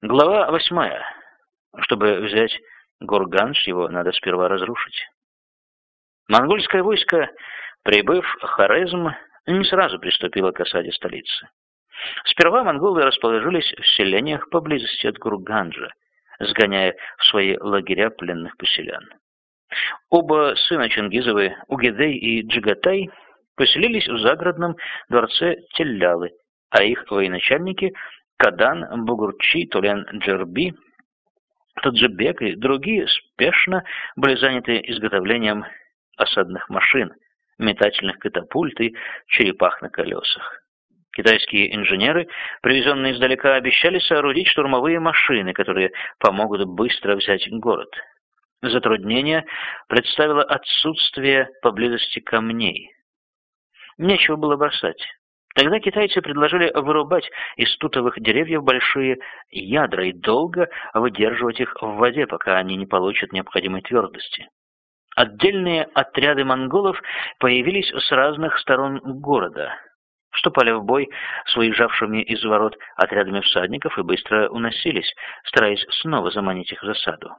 Глава восьмая. Чтобы взять Гурганш, его надо сперва разрушить. Монгольское войско, прибыв в Хорезм, не сразу приступило к осаде столицы. Сперва монголы расположились в селениях поблизости от Гурганджа, сгоняя в свои лагеря пленных поселян. Оба сына Чингизовы, Угедей и Джигатай, поселились в загородном дворце Теллялы, а их военачальники Кадан, Бугурчи, Тулен Джерби, Таджибек и другие спешно были заняты изготовлением осадных машин, метательных катапульт и черепах на колесах. Китайские инженеры, привезенные издалека, обещали соорудить штурмовые машины, которые помогут быстро взять город. Затруднение представило отсутствие поблизости камней. Нечего было бросать. Тогда китайцы предложили вырубать из тутовых деревьев большие ядра и долго выдерживать их в воде, пока они не получат необходимой твердости. Отдельные отряды монголов появились с разных сторон города, вступали в бой с выезжавшими из ворот отрядами всадников и быстро уносились, стараясь снова заманить их в засаду.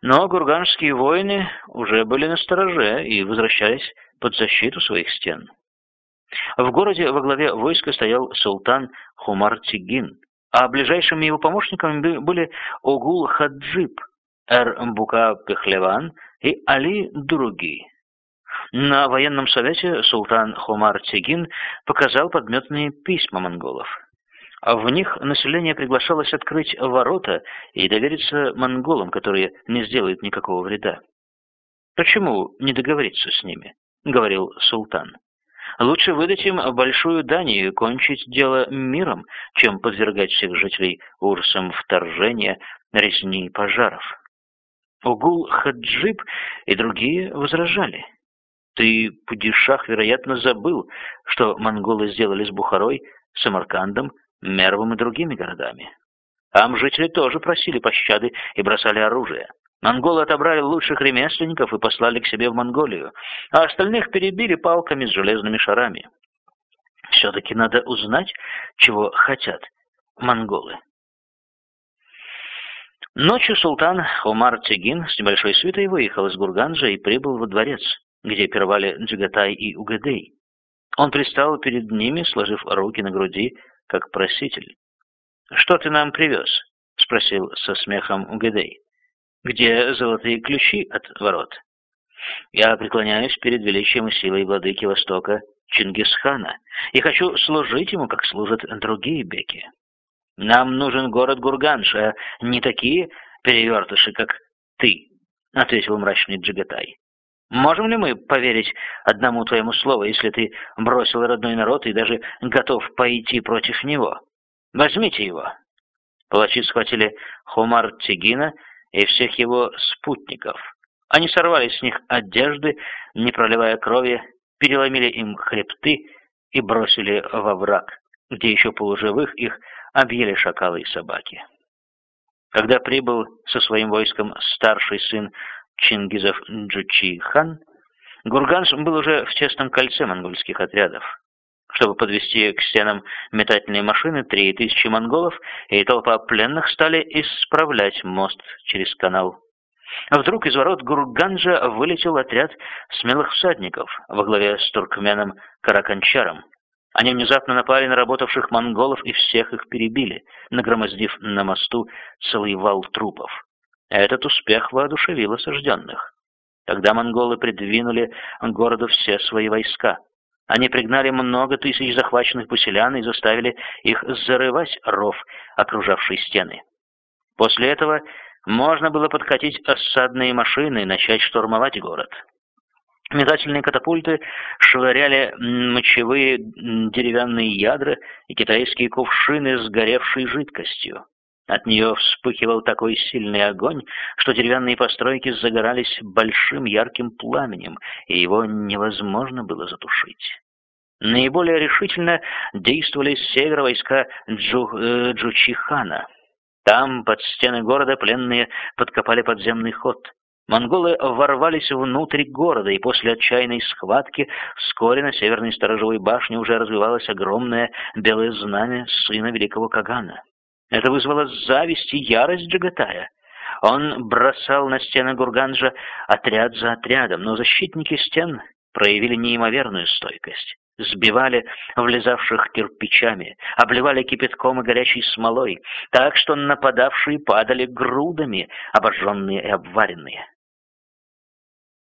Но гурганские воины уже были на стороже и возвращались под защиту своих стен. В городе во главе войска стоял султан Хумар Тигин, а ближайшими его помощниками были Огул Хаджиб, Эр-Бука Пехлеван и Али Дуруги. На военном совете султан Хумар Тигин показал подметные письма монголов. В них население приглашалось открыть ворота и довериться монголам, которые не сделают никакого вреда. «Почему не договориться с ними?» — говорил султан. Лучше выдать им большую дань и кончить дело миром, чем подвергать всех жителей ужасам вторжения, резни и пожаров. Угул Хаджиб и другие возражали. Ты, Падишах, вероятно, забыл, что монголы сделали с Бухарой, Самаркандом, Мервом и другими городами. Там жители тоже просили пощады и бросали оружие. Монголы отобрали лучших ремесленников и послали к себе в Монголию, а остальных перебили палками с железными шарами. Все-таки надо узнать, чего хотят монголы. Ночью султан Умар Тегин с небольшой свитой выехал из Гурганджа и прибыл во дворец, где пировали Джигатай и Угадей. Он пристал перед ними, сложив руки на груди, как проситель. «Что ты нам привез?» — спросил со смехом Угадей где золотые ключи от ворот. Я преклоняюсь перед величием и силой владыки Востока Чингисхана и хочу служить ему, как служат другие беки. Нам нужен город Гурганш, а не такие перевертыши, как ты, — ответил мрачный Джигатай. Можем ли мы поверить одному твоему слову, если ты бросил родной народ и даже готов пойти против него? Возьмите его. Палачи схватили Хумар Тигина и всех его спутников. Они сорвали с них одежды, не проливая крови, переломили им хребты и бросили во враг, где еще полуживых их объели шакалы и собаки. Когда прибыл со своим войском старший сын Чингизов Джучи хан, Гурганш был уже в тесном кольце монгольских отрядов. Чтобы подвести к стенам метательные машины, три тысячи монголов и толпа пленных стали исправлять мост через канал. Вдруг из ворот Гурганджа вылетел отряд смелых всадников во главе с туркменом Караканчаром. Они внезапно напали на работавших монголов и всех их перебили, нагромоздив на мосту целый вал трупов. Этот успех воодушевил осажденных. Тогда монголы придвинули к городу все свои войска. Они пригнали много тысяч захваченных поселян и заставили их зарывать ров, окружавший стены. После этого можно было подкатить осадные машины и начать штурмовать город. Метательные катапульты швыряли мочевые деревянные ядра и китайские кувшины с горевшей жидкостью. От нее вспыхивал такой сильный огонь, что деревянные постройки загорались большим ярким пламенем, и его невозможно было затушить. Наиболее решительно действовали с севера войска Джу, э, Джучихана. Там, под стены города, пленные подкопали подземный ход. Монголы ворвались внутрь города, и после отчаянной схватки вскоре на северной сторожевой башне уже развивалось огромное белое знамя сына великого Кагана. Это вызвало зависть и ярость Джагатая. Он бросал на стены Гурганджа отряд за отрядом, но защитники стен проявили неимоверную стойкость. Сбивали влезавших кирпичами, обливали кипятком и горячей смолой, так что нападавшие падали грудами, обожженные и обваренные.